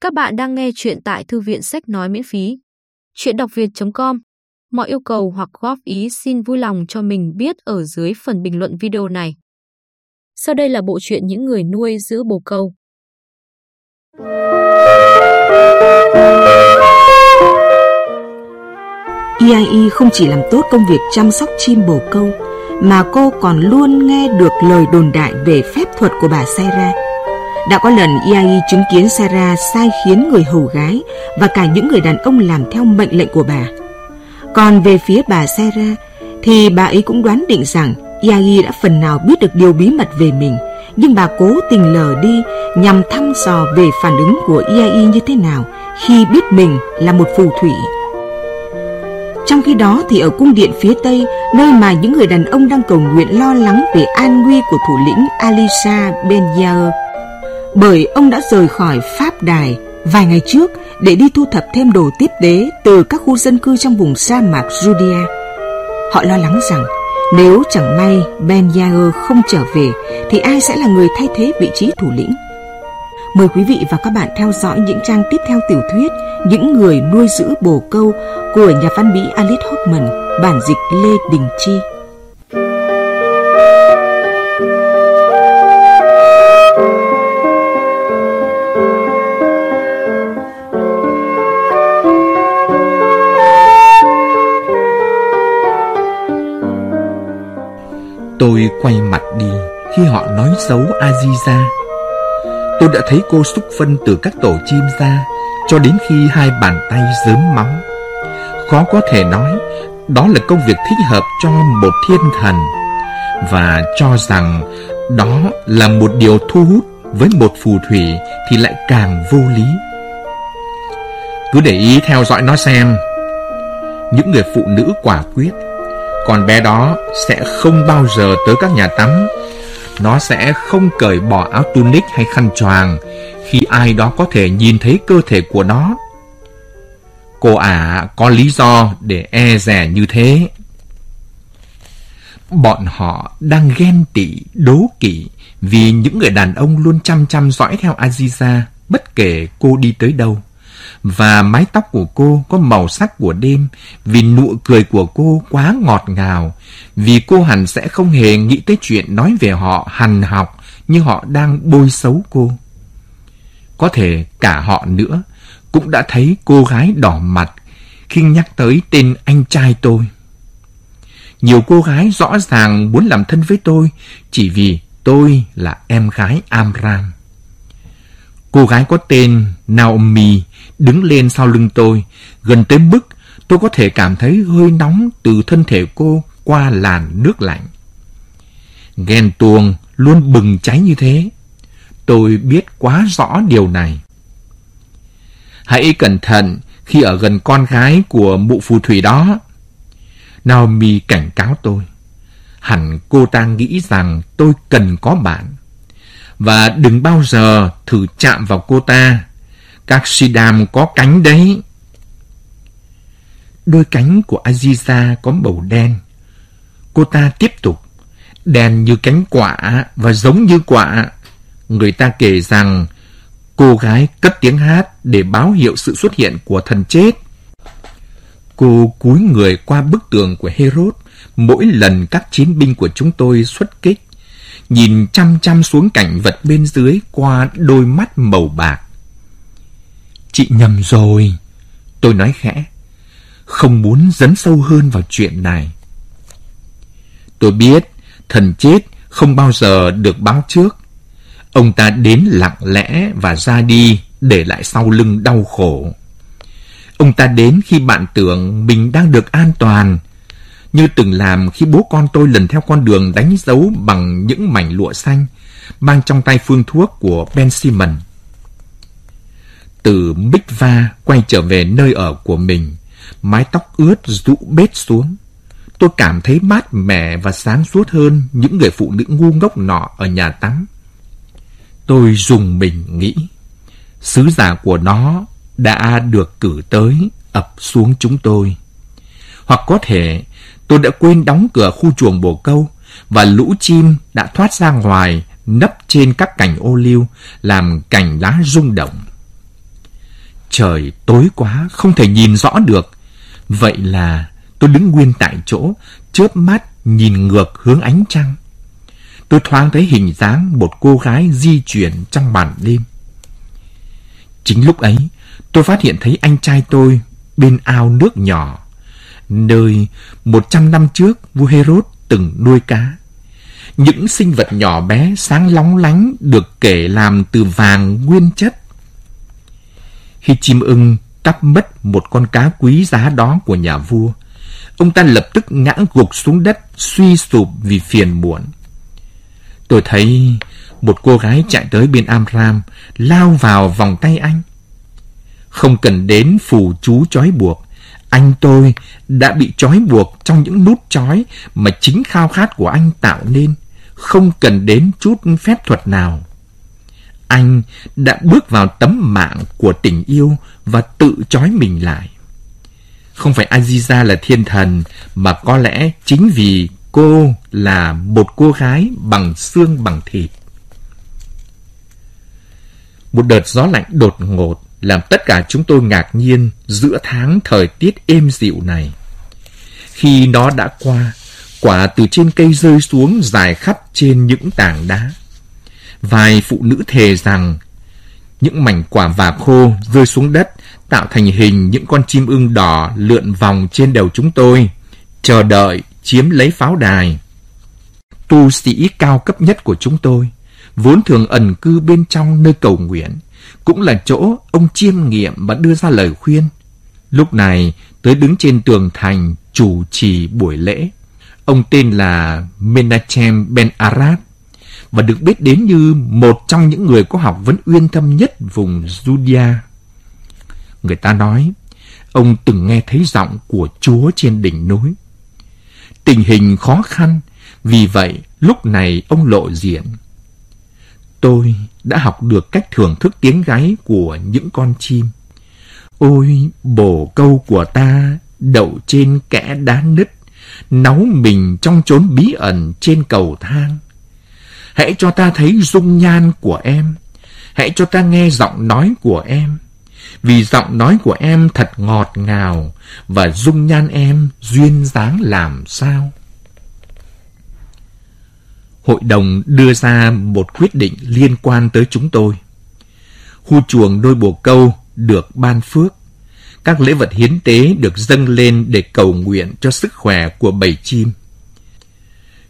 Các bạn đang nghe chuyện tại thư viện sách nói miễn phí. Chuyện đọc việt.com Mọi yêu cầu hoặc góp ý xin vui lòng cho mình biết ở dưới phần bình luận video này. Sau đây là bộ truyện những người nuôi giữ bồ câu. EIE không chỉ làm tốt công việc chăm sóc chim bồ câu, mà cô còn luôn nghe được lời đồn đại về phép thuật của bà Sarah. Đã có lần Iai chứng kiến Sarah sai khiến người hầu gái và cả những người đàn ông làm theo mệnh lệnh của bà. Còn về phía bà Sarah thì bà ấy cũng đoán định rằng Iai đã phần nào biết được điều bí mật về mình, nhưng bà cố tình lờ đi nhằm thăm dò về phản ứng của Iai như thế nào khi biết mình là một phù thủy. Trong khi đó thì ở cung điện phía tây, nơi mà những người đàn ông đang cầu nguyện lo lắng về an nguy của thủ lĩnh Alisa Benyaer, bởi ông đã rời khỏi Pháp Đài vài ngày trước để đi thu thập thêm đồ tiếp tế từ các khu dân cư trong vùng sa mạc Judea. Họ lo lắng rằng nếu chẳng may Ben Yair không trở về thì ai sẽ là người thay thế vị trí thủ lĩnh. Mời quý vị và các bạn theo dõi những trang tiếp theo tiểu thuyết Những người nuôi giữ bồ câu của nhà văn Mỹ Alice Hoffman, bản dịch Lê Đình Chi. Tôi quay mặt đi khi họ nói xấu Aziza. Tôi đã thấy cô xúc phân từ các tổ chim ra cho đến khi hai bàn tay dớm máu. Khó có thể nói, đó là công việc thích hợp cho một thiên thần và cho rằng đó là một điều thu hút với một phù thủy thì lại càng vô lý. Cứ để ý theo dõi nó xem. Những người phụ nữ quả quyết con bé đó sẽ không bao giờ tới các nhà tắm. Nó sẽ không cởi bỏ áo tunic hay khăn choàng khi ai đó có thể nhìn thấy cơ thể của nó. Cô ả có lý do để e rẻ như thế. Bọn họ đang ghen tị, đố kỵ vì những người đàn ông luôn chăm chăm dõi theo Aziza bất kể cô đi tới đâu và mái tóc của cô có màu sắc của đêm vì nụ cười của cô quá ngọt ngào, vì cô hẳn sẽ không hề nghĩ tới chuyện nói về họ hằn học như họ đang bôi xấu cô. Có thể cả họ nữa cũng đã thấy cô gái đỏ mặt khi nhắc tới tên anh trai tôi. Nhiều cô gái rõ ràng muốn làm thân với tôi chỉ vì tôi là em gái Amram. Cô gái có tên Naomi đứng lên sau lưng tôi, gần tới mức tôi có thể cảm thấy hơi nóng từ thân thể cô qua làn nước lạnh. Ghen tuông luôn bừng cháy như thế. Tôi biết quá rõ điều này. Hãy cẩn thận khi ở gần con gái của mụ phù thủy đó. Naomi cảnh cáo tôi. Hẳn cô ta nghĩ rằng tôi cần có bạn. Và đừng bao giờ thử chạm vào cô ta các Sidam có cánh đấy. Đôi cánh của Aziza có màu đen. Cô ta tiếp tục. Đen như cánh quả và giống như quả. Người ta kể rằng cô gái cất tiếng hát để báo hiệu sự xuất hiện của thần chết. Cô cúi người qua bức tường của Herod mỗi lần các chiến binh của chúng tôi xuất kích, nhìn chăm chăm xuống cảnh vật bên dưới qua đôi mắt màu bạc. Chị nhầm rồi. Tôi nói khẽ. Không muốn dấn sâu hơn vào chuyện này. Tôi biết thần chết không bao giờ được báo trước. Ông ta đến lặng lẽ và ra đi để lại sau lưng đau khổ. Ông ta đến khi bạn tưởng mình đang được an toàn, như từng làm khi bố con tôi lần theo con đường đánh dấu bằng những mảnh lụa xanh, mang trong tay phương thuốc của Ben Simon từ Mikva quay trở về nơi ở của mình, mái tóc ướt rũ bết xuống. Tôi cảm thấy mát mẻ và sáng suốt hơn những người phụ nữ ngu ngốc nọ ở nhà tắm. Tôi dùng mình nghĩ, sứ giả của nó đã được cử tới ập xuống chúng tôi. Hoặc có thể tôi đã quên đóng cửa khu chuồng bồ câu và lũ chim đã thoát ra ngoài nấp trên các cành ô liu làm cành lá rung động. trời tối quá, không thể nhìn rõ được. Vậy là tôi đứng nguyên tại chỗ, chớp mắt nhìn ngược hướng ánh trăng. Tôi thoáng thấy hình dáng một cô gái di chuyển trong màn đêm. Chính lúc ấy, tôi phát hiện thấy anh trai tôi bên ao nước nhỏ, nơi một trăm năm trước vua Herod từng nuôi cá. Những sinh vật nhỏ bé sáng lóng lánh được kể làm từ vàng nguyên chất. Khi chim ưng cắp mất một con cá quý giá đó của nhà vua, ông ta lập tức ngã gục xuống đất suy sụp vì phiền muộn. Tôi thấy một cô gái chạy tới bên Amram, lao vào vòng tay anh. Không cần đến phù chú trói buộc, anh tôi đã bị trói buộc trong những nút trói mà chính khao khát của anh tạo nên, không cần đến chút phép thuật nào. Anh đã bước vào tấm mạng của tình yêu và tự trói mình lại. Không phải Aziza là thiên thần, mà có lẽ chính vì cô là một cô gái bằng xương bằng thịt. Một đợt gió lạnh đột ngột làm tất cả chúng tôi ngạc nhiên giữa tháng thời tiết êm dịu này. Khi nó đã qua, quả từ trên cây rơi xuống dài khắp trên những tảng đá. Vài phụ nữ thề rằng những mảnh quả vả khô rơi xuống đất tạo thành hình những con chim ưng đỏ lượn vòng trên đầu chúng tôi, chờ đợi chiếm lấy pháo đài. Tu sĩ cao cấp nhất của chúng tôi, vốn thường ẩn cư bên trong nơi cầu nguyện, cũng là chỗ ông chiêm nghiệm và đưa ra lời khuyên. Lúc này, tới đứng trên tường thành chủ trì buổi lễ. Ông tên là Menachem Ben Arad và được biết đến như một trong những người có học vấn uyên thâm nhất vùng Judea. Người ta nói, ông từng nghe thấy giọng của Chúa trên đỉnh núi. Tình hình khó khăn, vì vậy lúc này ông lộ diện. Tôi đã học được cách thưởng thức tiếng gáy của những con chim. Ôi, bồ câu của ta đậu trên kẽ đá nứt, náu mình trong chốn bí ẩn trên cầu thang. Hãy cho ta thấy dung nhan của em, hãy cho ta nghe giọng nói của em. Vì giọng nói của em thật ngọt ngào và dung nhan em duyên dáng làm sao. Hội đồng đưa ra một quyết định liên quan tới chúng tôi. Khu chuồng đôi bồ câu được ban phước. Các lễ vật hiến tế được dâng lên để cầu nguyện cho sức khỏe của bầy chim.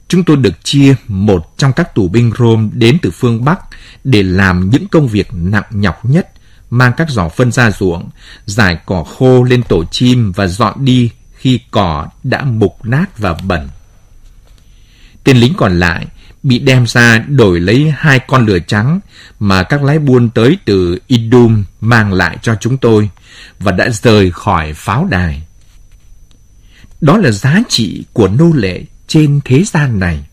Chúng tôi được chia một trong các tù binh Rome đến từ phương Bắc để làm những công việc nặng nhọc nhất, mang các giỏ phân ra ruộng, giải cỏ khô lên tổ chim và dọn đi khi cỏ đã mục nát và bẩn. Tên lính còn lại bị đem ra đổi lấy hai con lửa trắng mà các lái buôn tới từ Idum mang lại cho chúng tôi và đã rời khỏi pháo đài. Đó là giá trị của nô lệ trên thế gian này.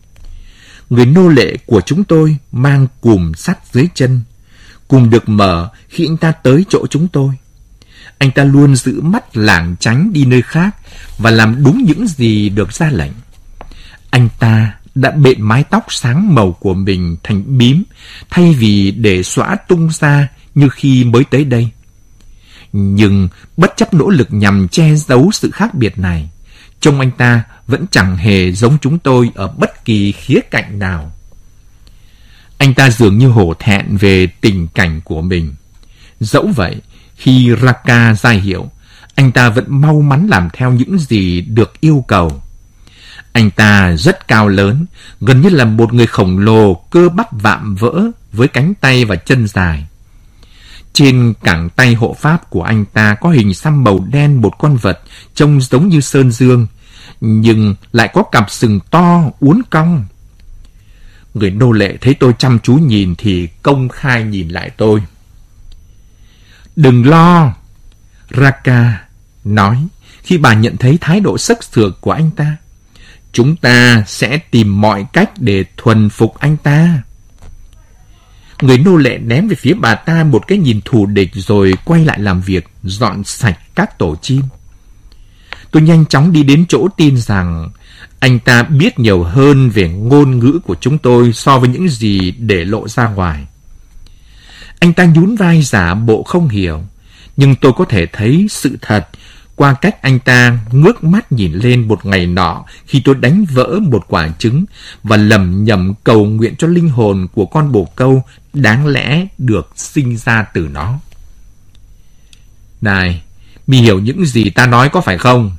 Người nô lệ của chúng tôi mang cùm sắt dưới chân, cùm được mở khi anh ta tới chỗ chúng tôi. Anh ta luôn giữ mắt lảng tránh đi nơi khác và làm đúng những gì được ra lệnh. Anh ta đã bện mái tóc sáng màu của mình thành bím thay vì để xõa tung ra như khi mới tới đây. Nhưng bất chấp nỗ lực nhằm che giấu sự khác biệt này, trông anh ta vẫn chẳng hề giống chúng tôi ở bất kỳ khía cạnh nào. Anh ta dường như hổ thẹn về tình cảnh của mình. Dẫu vậy, khi Raka ra hiệu, anh ta vẫn mau mắn làm theo những gì được yêu cầu. Anh ta rất cao lớn, gần như là một người khổng lồ cơ bắp vạm vỡ với cánh tay và chân dài. Trên cẳng tay hộ pháp của anh ta có hình xăm màu đen một con vật trông giống như sơn dương, nhưng lại có cặp sừng to uốn cong. Người nô lệ thấy tôi chăm chú nhìn thì công khai nhìn lại tôi. Đừng lo, Raka nói khi bà nhận thấy thái độ sắc sược của anh ta. Chúng ta sẽ tìm mọi cách để thuần phục anh ta. Người nô lệ ném về phía bà ta một cái nhìn thù địch rồi quay lại làm việc, dọn sạch các tổ chim. Tôi nhanh chóng đi đến chỗ tin rằng anh ta biết nhiều hơn về ngôn ngữ của chúng tôi so với những gì để lộ ra ngoài. Anh ta nhún vai giả bộ không hiểu, Nhưng tôi có thể thấy sự thật qua cách anh ta ngước mắt nhìn lên một ngày nọ khi tôi đánh vỡ một quả trứng và lầm nhầm cầu nguyện cho linh hồn của con bồ câu đáng lẽ được sinh ra từ nó. Này, mi hiểu những gì ta nói có phải không?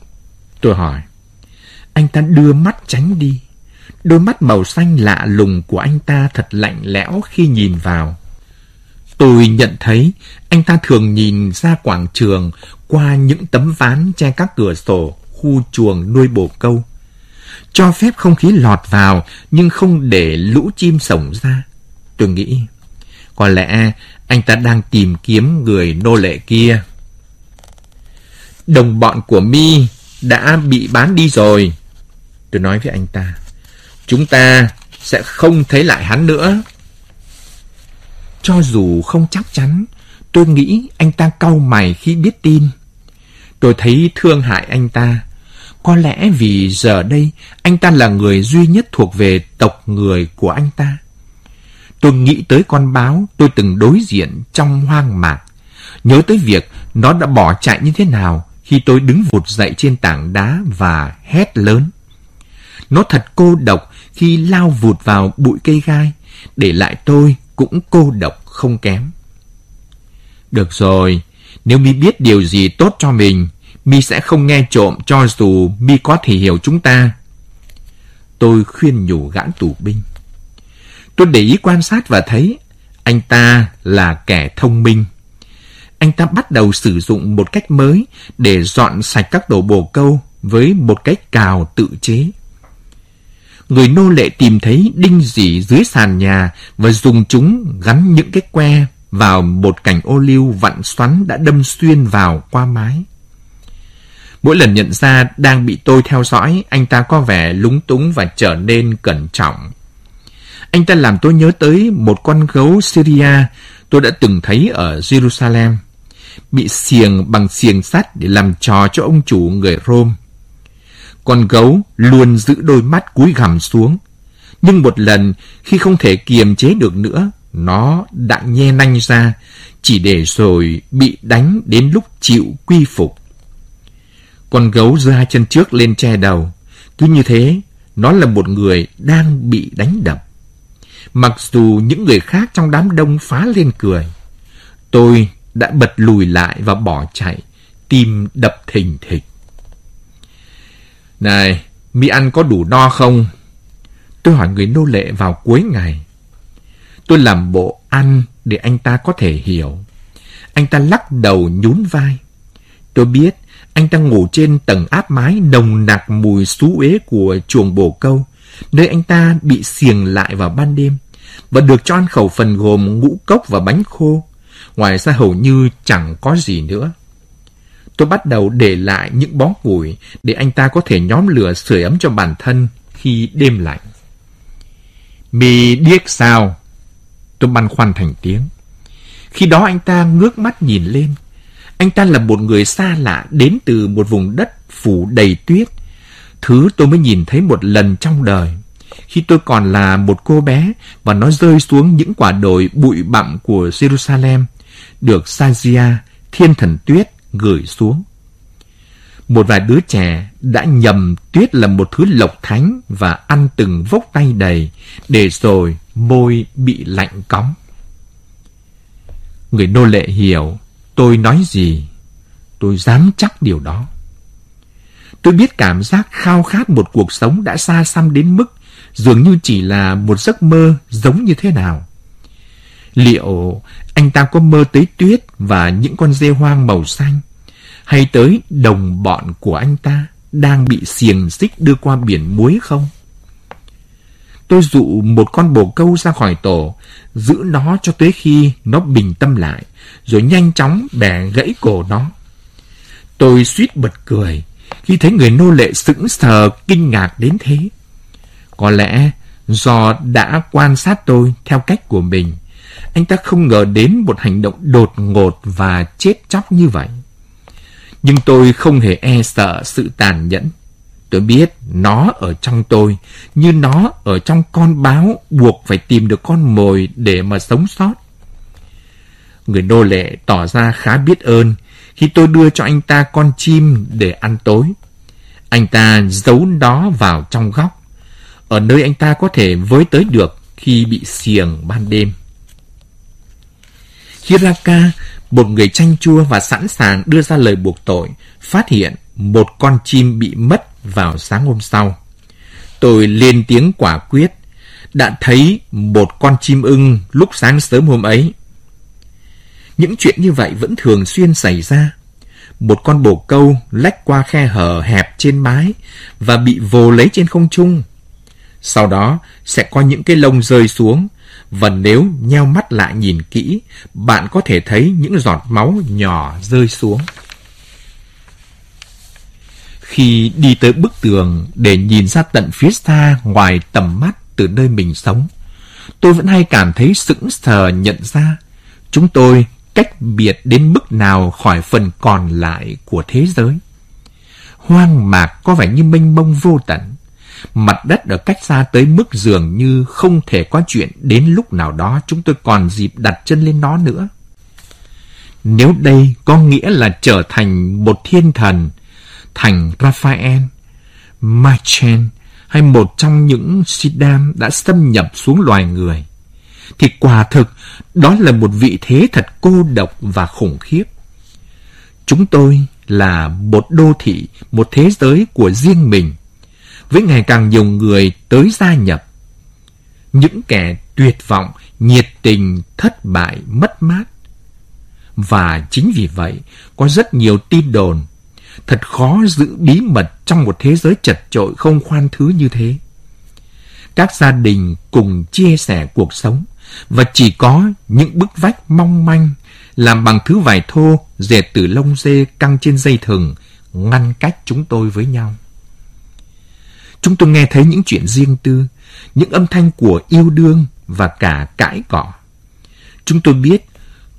Tôi hỏi. Anh ta đưa mắt tránh đi. Đôi mắt màu xanh lạ lùng của anh ta thật lạnh lẽo khi nhìn vào. Tôi nhận thấy anh ta thường nhìn ra quảng trường qua những tấm ván che các cửa sổ khu chuồng nuôi bồ câu. Cho phép không khí lọt vào nhưng không để lũ chim sổng ra. Tôi nghĩ, có lẽ anh ta đang tìm kiếm người nô lệ kia. Đồng bọn của mi đã bị bán đi rồi. Tôi nói với anh ta, chúng ta sẽ không thấy lại hắn nữa. Cho dù không chắc chắn, tôi nghĩ anh ta cau mày khi biết tin. Tôi thấy thương hại anh ta. Có lẽ vì giờ đây anh ta là người duy nhất thuộc về tộc người của anh ta. Tôi nghĩ tới con báo tôi từng đối diện trong hoang mạc. Nhớ tới việc nó đã bỏ chạy như thế nào khi tôi đứng vụt dậy trên tảng đá và hét lớn. Nó thật cô độc khi lao vụt vào bụi cây gai, để lại tôi cũng cô độc không kém. Được rồi, nếu mi biết điều gì tốt cho mình, mi sẽ không nghe trộm cho dù mi có thể hiểu chúng ta. Tôi khuyên nhủ gã tù binh. Tôi để ý quan sát và thấy anh ta là kẻ thông minh. Anh ta bắt đầu sử dụng một cách mới để dọn sạch các đồ bồ câu với một cách cào tự chế. Người nô lệ tìm thấy đinh dỉ dưới sàn nhà và dùng chúng gắn những cái que vào một cành ô liu vặn xoắn đã đâm xuyên vào qua mái. Mỗi lần nhận ra đang bị tôi theo dõi, anh ta có vẻ lúng túng và trở nên cẩn trọng. Anh ta làm tôi nhớ tới một con gấu Syria tôi đã từng thấy ở Jerusalem, bị xiềng bằng xiềng sắt để làm trò cho ông chủ người Rome. Con gấu luôn giữ đôi mắt cúi gằm xuống, nhưng một lần khi không thể kiềm chế được nữa, nó đã nhe nanh ra, chỉ để rồi bị đánh đến lúc chịu quy phục. Con gấu giơ hai chân trước lên che đầu. Cứ như thế, nó là một người đang bị đánh đập. Mặc dù những người khác trong đám đông phá lên cười, tôi đã bật lùi lại và bỏ chạy, tim đập thình thịch. Này, mi ăn có đủ no không? Tôi hỏi người nô lệ vào cuối ngày. Tôi làm bộ ăn để anh ta có thể hiểu. Anh ta lắc đầu nhún vai. Tôi biết anh ta ngủ trên tầng áp mái nồng nặc mùi xú uế của chuồng bồ câu, nơi anh ta bị xiềng lại vào ban đêm, và được cho ăn khẩu phần gồm ngũ cốc và bánh khô. Ngoài ra hầu như chẳng có gì nữa. Tôi bắt đầu để lại những bó củi để anh ta có thể nhóm lửa sưởi ấm cho bản thân khi đêm lạnh. Mì điếc sao? Tôi băn khoăn thành tiếng. Khi đó anh ta ngước mắt nhìn lên. Anh ta là một người xa lạ đến từ một vùng đất phủ đầy tuyết. Thứ tôi mới nhìn thấy một lần trong đời. Khi tôi còn là một cô bé và nó rơi xuống những quả đồi bụi bặm của Jerusalem, được Sajia, thiên thần tuyết, gửi xuống. Một vài đứa trẻ đã nhầm tuyết là một thứ lộc thánh và ăn từng vốc tay đầy, để rồi môi bị lạnh cóng. Người nô lệ hiểu tôi nói gì. Tôi dám chắc điều đó. Tôi biết cảm giác khao khát một cuộc sống đã xa xăm đến mức dường như chỉ là một giấc mơ giống như thế nào. Liệu anh ta có mơ tới tuyết và những con dê hoang màu xanh? Hay tới đồng bọn của anh ta đang bị xiềng xích đưa qua biển muối không? Tôi dụ một con bồ câu ra khỏi tổ, giữ nó cho tới khi nó bình tâm lại, rồi nhanh chóng bẻ gãy cổ nó. Tôi suýt bật cười khi thấy người nô lệ sững sờ kinh ngạc đến thế. Có lẽ do đã quan sát tôi theo cách của mình, anh ta không ngờ đến một hành động đột ngột và chết chóc như vậy. Nhưng tôi không hề e sợ sự tàn nhẫn. Tôi biết nó ở trong tôi, như nó ở trong con báo buộc phải tìm được con mồi để mà sống sót. Người nô lệ tỏ ra khá biết ơn khi tôi đưa cho anh ta con chim để ăn tối. Anh ta giấu nó vào trong góc, ở nơi anh ta có thể với tới được khi bị xiềng ban đêm. Hiraka, một người chanh chua và sẵn sàng đưa ra lời buộc tội, phát hiện một con chim bị mất vào sáng hôm sau. Tôi lên tiếng quả quyết, đã thấy một con chim ưng lúc sáng sớm hôm ấy. Những chuyện như vậy vẫn thường xuyên xảy ra. Một con bồ câu lách qua khe hở hẹp trên mái và bị vồ lấy trên không trung. Sau đó sẽ có những cái lông rơi xuống và nếu nheo mắt lại nhìn kỹ, bạn có thể thấy những giọt máu nhỏ rơi xuống. Khi đi tới bức tường để nhìn ra tận phía xa ngoài tầm mắt từ nơi mình sống, tôi vẫn hay cảm thấy sững sờ nhận ra chúng tôi cách biệt đến mức nào khỏi phần còn lại của thế giới. Hoang mạc có vẻ như mênh mông vô tận. Mặt đất ở cách xa tới mức dường như không thể có chuyện đến lúc nào đó chúng tôi còn dịp đặt chân lên nó nữa. Nếu đây có nghĩa là trở thành một thiên thần, thành Raphael, Machen hay một trong những Siddham đã xâm nhập xuống loài người, thì quả thực đó là một vị thế thật cô độc và khủng khiếp. Chúng tôi là một đô thị, một thế giới của riêng mình, với ngày càng nhiều người tới gia nhập. Những kẻ tuyệt vọng, nhiệt tình, thất bại, mất mát. Và chính vì vậy, có rất nhiều tin đồn. Thật khó giữ bí mật trong một thế giới chật chội không khoan thứ như thế. Các gia đình cùng chia sẻ cuộc sống, và chỉ có những bức vách mong manh làm bằng thứ vải thô dệt từ lông dê căng trên dây thừng ngăn cách chúng tôi với nhau. Chúng tôi nghe thấy những chuyện riêng tư, những âm thanh của yêu đương và cả cãi cọ. Chúng tôi biết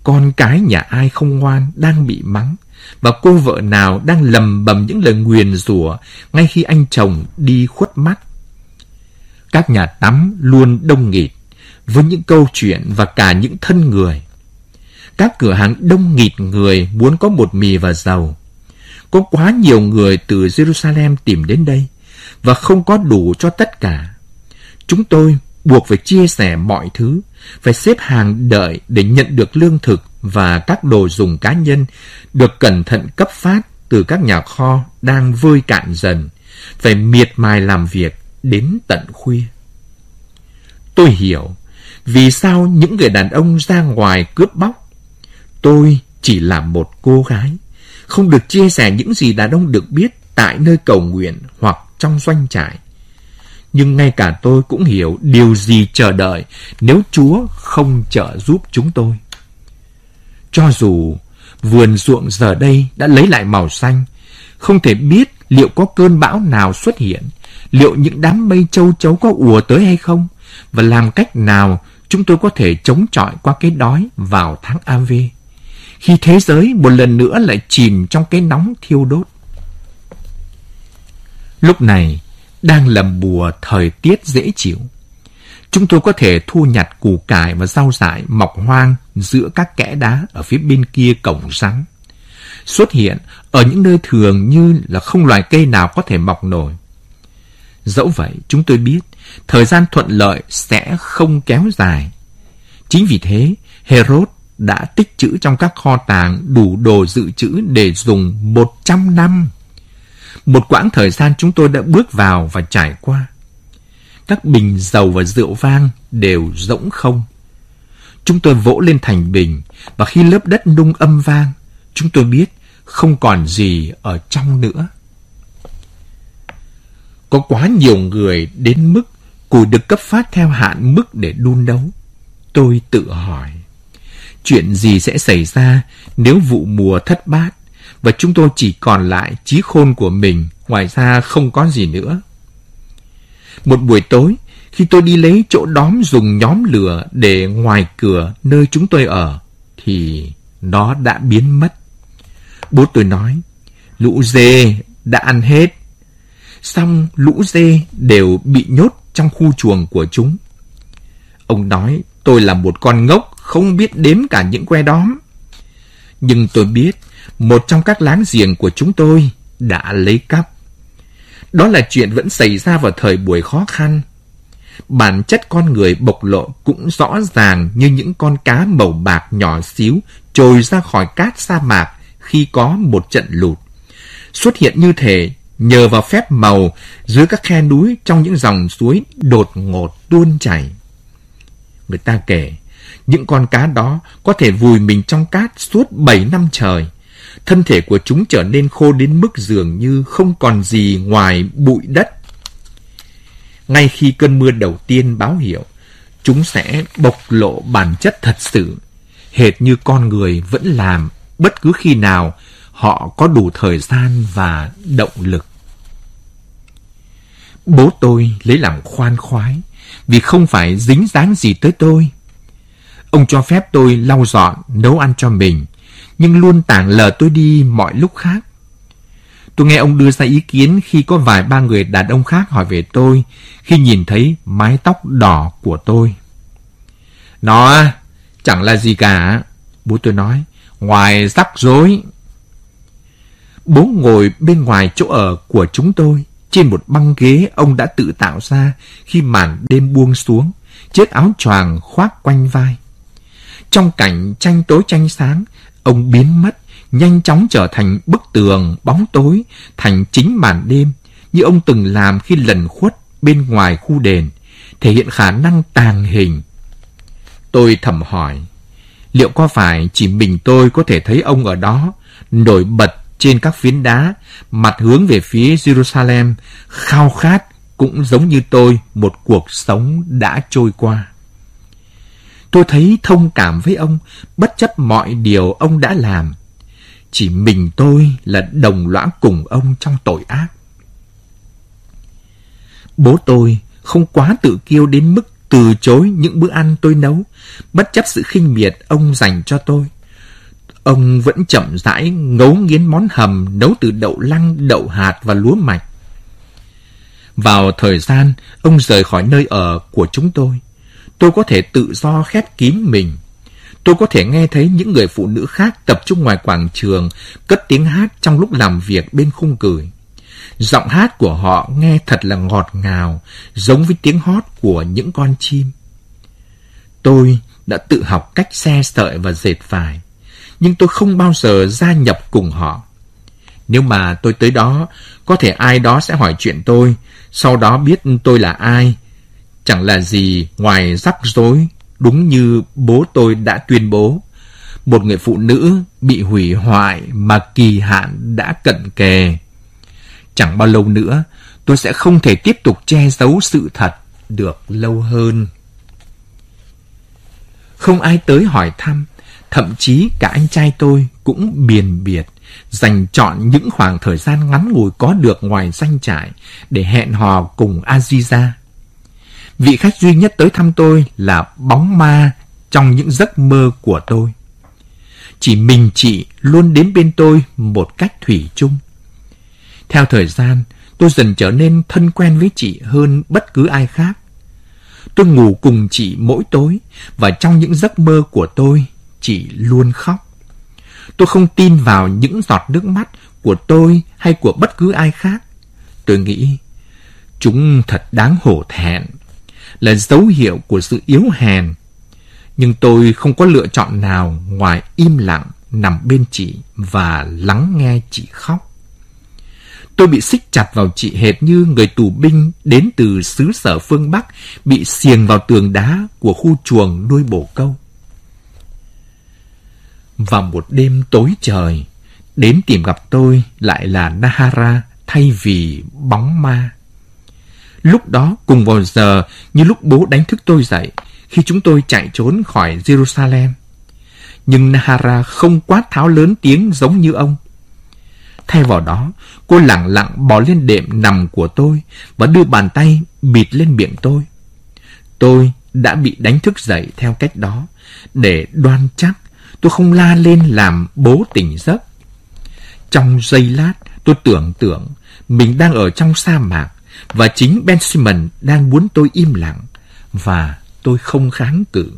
con cái nhà ai không ngoan đang bị mắng và cô vợ nào đang lầm bầm những lời nguyền rủa ngay khi anh chồng đi khuất mắt. Các nhà tắm luôn đông nghịt với những câu chuyện và cả những thân người. Các cửa hàng đông nghịt người muốn có bột mì và dầu. Có quá nhiều người từ Jerusalem tìm đến đây và không có đủ cho tất cả. Chúng tôi buộc phải chia sẻ mọi thứ, phải xếp hàng đợi để nhận được lương thực và các đồ dùng cá nhân được cẩn thận cấp phát từ các nhà kho đang vơi cạn dần, phải miệt mài làm việc đến tận khuya. Tôi hiểu vì sao những người đàn ông ra ngoài cướp bóc? Tôi chỉ là một cô gái, không được chia sẻ những gì đàn ông được biết tại nơi cầu nguyện hoặc trong doanh trại. Nhưng ngay cả tôi cũng hiểu điều gì chờ đợi nếu Chúa không trợ giúp chúng tôi. Cho dù vườn ruộng giờ đây đã lấy lại màu xanh, không thể biết liệu có cơn bão nào xuất hiện, liệu những đám mây châu chấu có ùa tới hay không, và làm cách nào chúng tôi có thể chống chọi qua cái đói vào tháng AV, khi thế giới một lần nữa lại chìm trong cái nóng thiêu đốt. Lúc này, đang lầm bùa thời tiết dễ chịu. Chúng tôi có thể thu nhặt củ cải và rau dại mọc hoang giữa các kẽ đá ở phía bên kia cổng rắn. Xuất hiện ở những nơi thường như là không loài cây nào có thể mọc nổi. Dẫu vậy, chúng tôi biết thời gian thuận lợi sẽ không kéo dài. Chính vì thế, Herod đã tích trữ trong các kho tàng đủ đồ dự trữ để dùng 100 năm. Một quãng thời gian chúng tôi đã bước vào và trải qua. Các bình dầu và rượu vang đều rỗng không. Chúng tôi vỗ lên thành bình và khi lớp đất nung âm vang, chúng tôi biết không còn gì ở trong nữa. Có quá nhiều người đến mức củi được cấp phát theo hạn mức để đun đấu. Tôi tự hỏi, chuyện gì sẽ xảy ra nếu vụ mùa thất bát và chúng tôi chỉ còn lại trí khôn của mình, ngoài ra không có gì nữa. Một buổi tối, khi tôi đi lấy chỗ đóm dùng nhóm lửa để ngoài cửa nơi chúng tôi ở, thì nó đã biến mất. Bố tôi nói, lũ dê đã ăn hết. Xong lũ dê đều bị nhốt trong khu chuồng của chúng. Ông nói tôi là một con ngốc không biết đếm cả những que đóm. Nhưng tôi biết một trong các láng giềng của chúng tôi đã lấy cắp. Đó là chuyện vẫn xảy ra vào thời buổi khó khăn. Bản chất con người bộc lộ cũng rõ ràng như những con cá màu bạc nhỏ xíu trồi ra khỏi cát sa mạc khi có một trận lụt. Xuất hiện như thể nhờ vào phép màu dưới các khe núi trong những dòng suối đột ngột tuôn chảy. Người ta kể, những con cá đó có thể vùi mình trong cát suốt 7 năm trời. Thân thể của chúng trở nên khô đến mức dường như không còn gì ngoài bụi đất. Ngay khi cơn mưa đầu tiên báo hiệu, chúng sẽ bộc lộ bản chất thật sự, hệt như con người vẫn làm bất cứ khi nào họ có đủ thời gian và động lực. Bố tôi lấy làm khoan khoái vì không phải dính dáng gì tới tôi. Ông cho phép tôi lau dọn, nấu ăn cho mình, nhưng luôn tảng lờ tôi đi mọi lúc khác. Tôi nghe ông đưa ra ý kiến khi có vài ba người đàn ông khác hỏi về tôi khi nhìn thấy mái tóc đỏ của tôi. Nó chẳng là gì cả, bố tôi nói, ngoài rắc rối. Bố ngồi bên ngoài chỗ ở của chúng tôi, trên một băng ghế ông đã tự tạo ra khi màn đêm buông xuống, chiếc áo choàng khoác quanh vai. Trong cảnh tranh tối tranh sáng, ông biến mất, nhanh chóng trở thành bức tường bóng tối, thành chính màn đêm, như ông từng làm khi lần khuất bên ngoài khu đền, thể hiện khả năng tàng hình. Tôi thầm hỏi, liệu có phải chỉ mình tôi có thể thấy ông ở đó, nổi bật trên các phiến đá, mặt hướng về phía Jerusalem, khao khát cũng giống như tôi một cuộc sống đã trôi qua. Tôi thấy thông cảm với ông, bất chấp mọi điều ông đã làm. Chỉ mình tôi là đồng lõa cùng ông trong tội ác. Bố tôi không quá tự kiêu đến mức từ chối những bữa ăn tôi nấu, bất chấp sự khinh miệt ông dành cho tôi. Ông vẫn chậm rãi ngấu nghiến món hầm nấu từ đậu lăng, đậu hạt và lúa mạch. Vào thời gian ông rời khỏi nơi ở của chúng tôi, tôi có thể tự do khép kín mình. Tôi có thể nghe thấy những người phụ nữ khác tập trung ngoài quảng trường cất tiếng hát trong lúc làm việc bên khung cười. Giọng hát của họ nghe thật là ngọt ngào, giống với tiếng hót của những con chim. Tôi đã tự học cách xe sợi và dệt vải nhưng tôi không bao giờ gia nhập cùng họ. Nếu mà tôi tới đó, có thể ai đó sẽ hỏi chuyện tôi, sau đó biết tôi là ai. Chẳng là gì ngoài rắc rối, đúng như bố tôi đã tuyên bố. Một người phụ nữ bị hủy hoại mà kỳ hạn đã cận kề. Chẳng bao lâu nữa, tôi sẽ không thể tiếp tục che giấu sự thật được lâu hơn. Không ai tới hỏi thăm, Thậm chí cả anh trai tôi cũng biền biệt, dành chọn những khoảng thời gian ngắn ngủi có được ngoài danh trại để hẹn hò cùng Aziza. Vị khách duy nhất tới thăm tôi là bóng ma trong những giấc mơ của tôi. Chỉ mình chị luôn đến bên tôi một cách thủy chung. Theo thời gian, tôi dần trở nên thân quen với chị hơn bất cứ ai khác. Tôi ngủ cùng chị mỗi tối và trong những giấc mơ của tôi chị luôn khóc. Tôi không tin vào những giọt nước mắt của tôi hay của bất cứ ai khác. Tôi nghĩ chúng thật đáng hổ thẹn, là dấu hiệu của sự yếu hèn. Nhưng tôi không có lựa chọn nào ngoài im lặng nằm bên chị và lắng nghe chị khóc. Tôi bị xích chặt vào chị hệt như người tù binh đến từ xứ sở phương Bắc bị xiềng vào tường đá của khu chuồng nuôi bổ câu. Vào một đêm tối trời, đến tìm gặp tôi lại là Nahara thay vì bóng ma. Lúc đó cùng vào giờ như lúc bố đánh thức tôi dậy khi chúng tôi chạy trốn khỏi Jerusalem. Nhưng Nahara không quát tháo lớn tiếng giống như ông. Thay vào đó, cô lặng lặng bò lên đệm nằm của tôi và đưa bàn tay bịt lên miệng tôi. Tôi đã bị đánh thức dậy theo cách đó để đoan chắc Tôi không la lên làm bố tỉnh giấc. Trong giây lát, tôi tưởng tượng mình đang ở trong sa mạc và chính Ben Simon đang muốn tôi im lặng và tôi không kháng cự.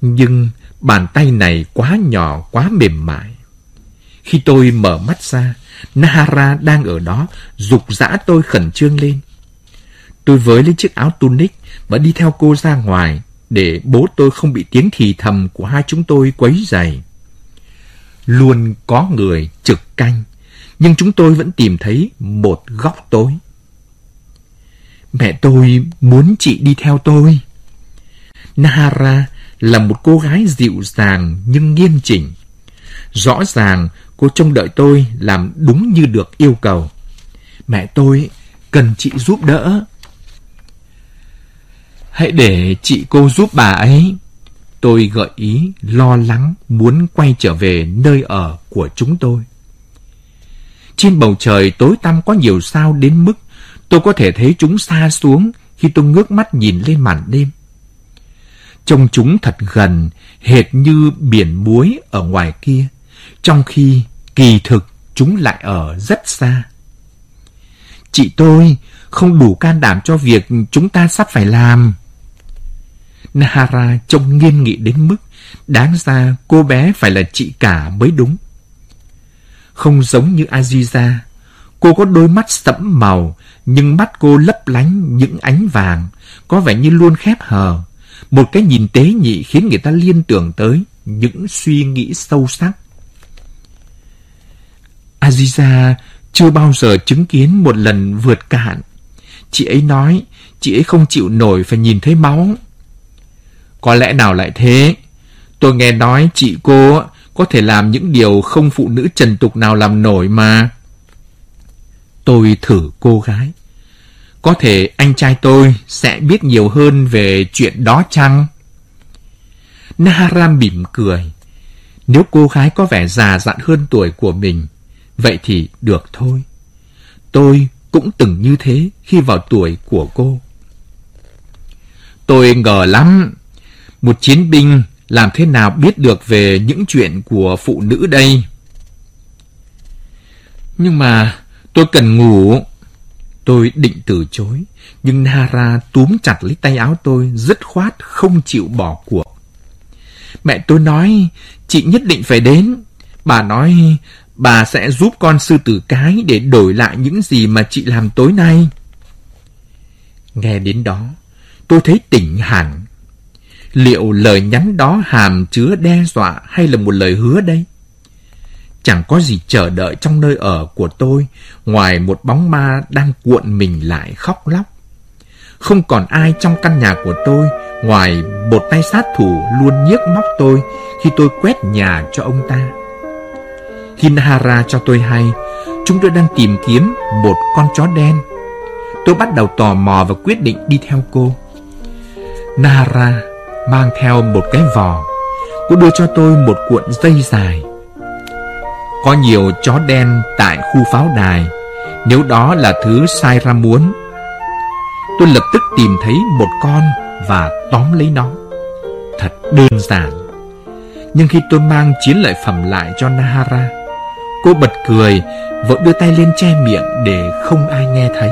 Nhưng bàn tay này quá nhỏ, quá mềm mại. Khi tôi mở mắt ra, Nahara đang ở đó, dục dã tôi khẩn trương lên. Tôi với lấy chiếc áo tunic và đi theo cô ra ngoài để bố tôi không bị tiếng thì thầm của hai chúng tôi quấy dày. Luôn có người trực canh, nhưng chúng tôi vẫn tìm thấy một góc tối. Mẹ tôi muốn chị đi theo tôi. Nahara là một cô gái dịu dàng nhưng nghiêm chỉnh. Rõ ràng cô trông đợi tôi làm đúng như được yêu cầu. Mẹ tôi cần chị giúp đỡ. Hãy để chị cô giúp bà ấy. Tôi gợi ý lo lắng muốn quay trở về nơi ở của chúng tôi. Trên bầu trời tối tăm có nhiều sao đến mức tôi có thể thấy chúng xa xuống khi tôi ngước mắt nhìn lên màn đêm. Trông chúng thật gần, hệt như biển muối ở ngoài kia, trong khi kỳ thực chúng lại ở rất xa. Chị tôi không đủ can đảm cho việc chúng ta sắp phải làm. Nahara trông nghiêm nghị đến mức đáng ra cô bé phải là chị cả mới đúng. Không giống như Aziza, cô có đôi mắt sẫm màu, nhưng mắt cô lấp lánh những ánh vàng, có vẻ như luôn khép hờ. Một cái nhìn tế nhị khiến người ta liên tưởng tới những suy nghĩ sâu sắc. Aziza chưa bao giờ chứng kiến một lần vượt cạn. Chị ấy nói, chị ấy không chịu nổi phải nhìn thấy máu. Có lẽ nào lại thế? Tôi nghe nói chị cô có thể làm những điều không phụ nữ trần tục nào làm nổi mà. Tôi thử cô gái. Có thể anh trai tôi sẽ biết nhiều hơn về chuyện đó chăng? Naharam mỉm cười. Nếu cô gái có vẻ già dặn hơn tuổi của mình, vậy thì được thôi. Tôi cũng từng như thế khi vào tuổi của cô. Tôi ngờ lắm, một chiến binh làm thế nào biết được về những chuyện của phụ nữ đây? Nhưng mà tôi cần ngủ. Tôi định từ chối, nhưng Nara túm chặt lấy tay áo tôi, dứt khoát không chịu bỏ cuộc. Mẹ tôi nói, chị nhất định phải đến. Bà nói, bà sẽ giúp con sư tử cái để đổi lại những gì mà chị làm tối nay. Nghe đến đó, tôi thấy tỉnh hẳn. Liệu lời nhắn đó hàm chứa đe dọa hay là một lời hứa đây? Chẳng có gì chờ đợi trong nơi ở của tôi ngoài một bóng ma đang cuộn mình lại khóc lóc. Không còn ai trong căn nhà của tôi ngoài một tay sát thủ luôn nhiếc móc tôi khi tôi quét nhà cho ông ta. Hinahara cho tôi hay, chúng tôi đang tìm kiếm một con chó đen. Tôi bắt đầu tò mò và quyết định đi theo cô. Nara mang theo một cái vò. Cô đưa cho tôi một cuộn dây dài. Có nhiều chó đen tại khu pháo đài, nếu đó là thứ sai ra muốn. Tôi lập tức tìm thấy một con và tóm lấy nó. Thật đơn giản. Nhưng khi tôi mang chiến lợi phẩm lại cho Nahara, cô bật cười, vợ đưa tay lên che miệng để không ai nghe thấy.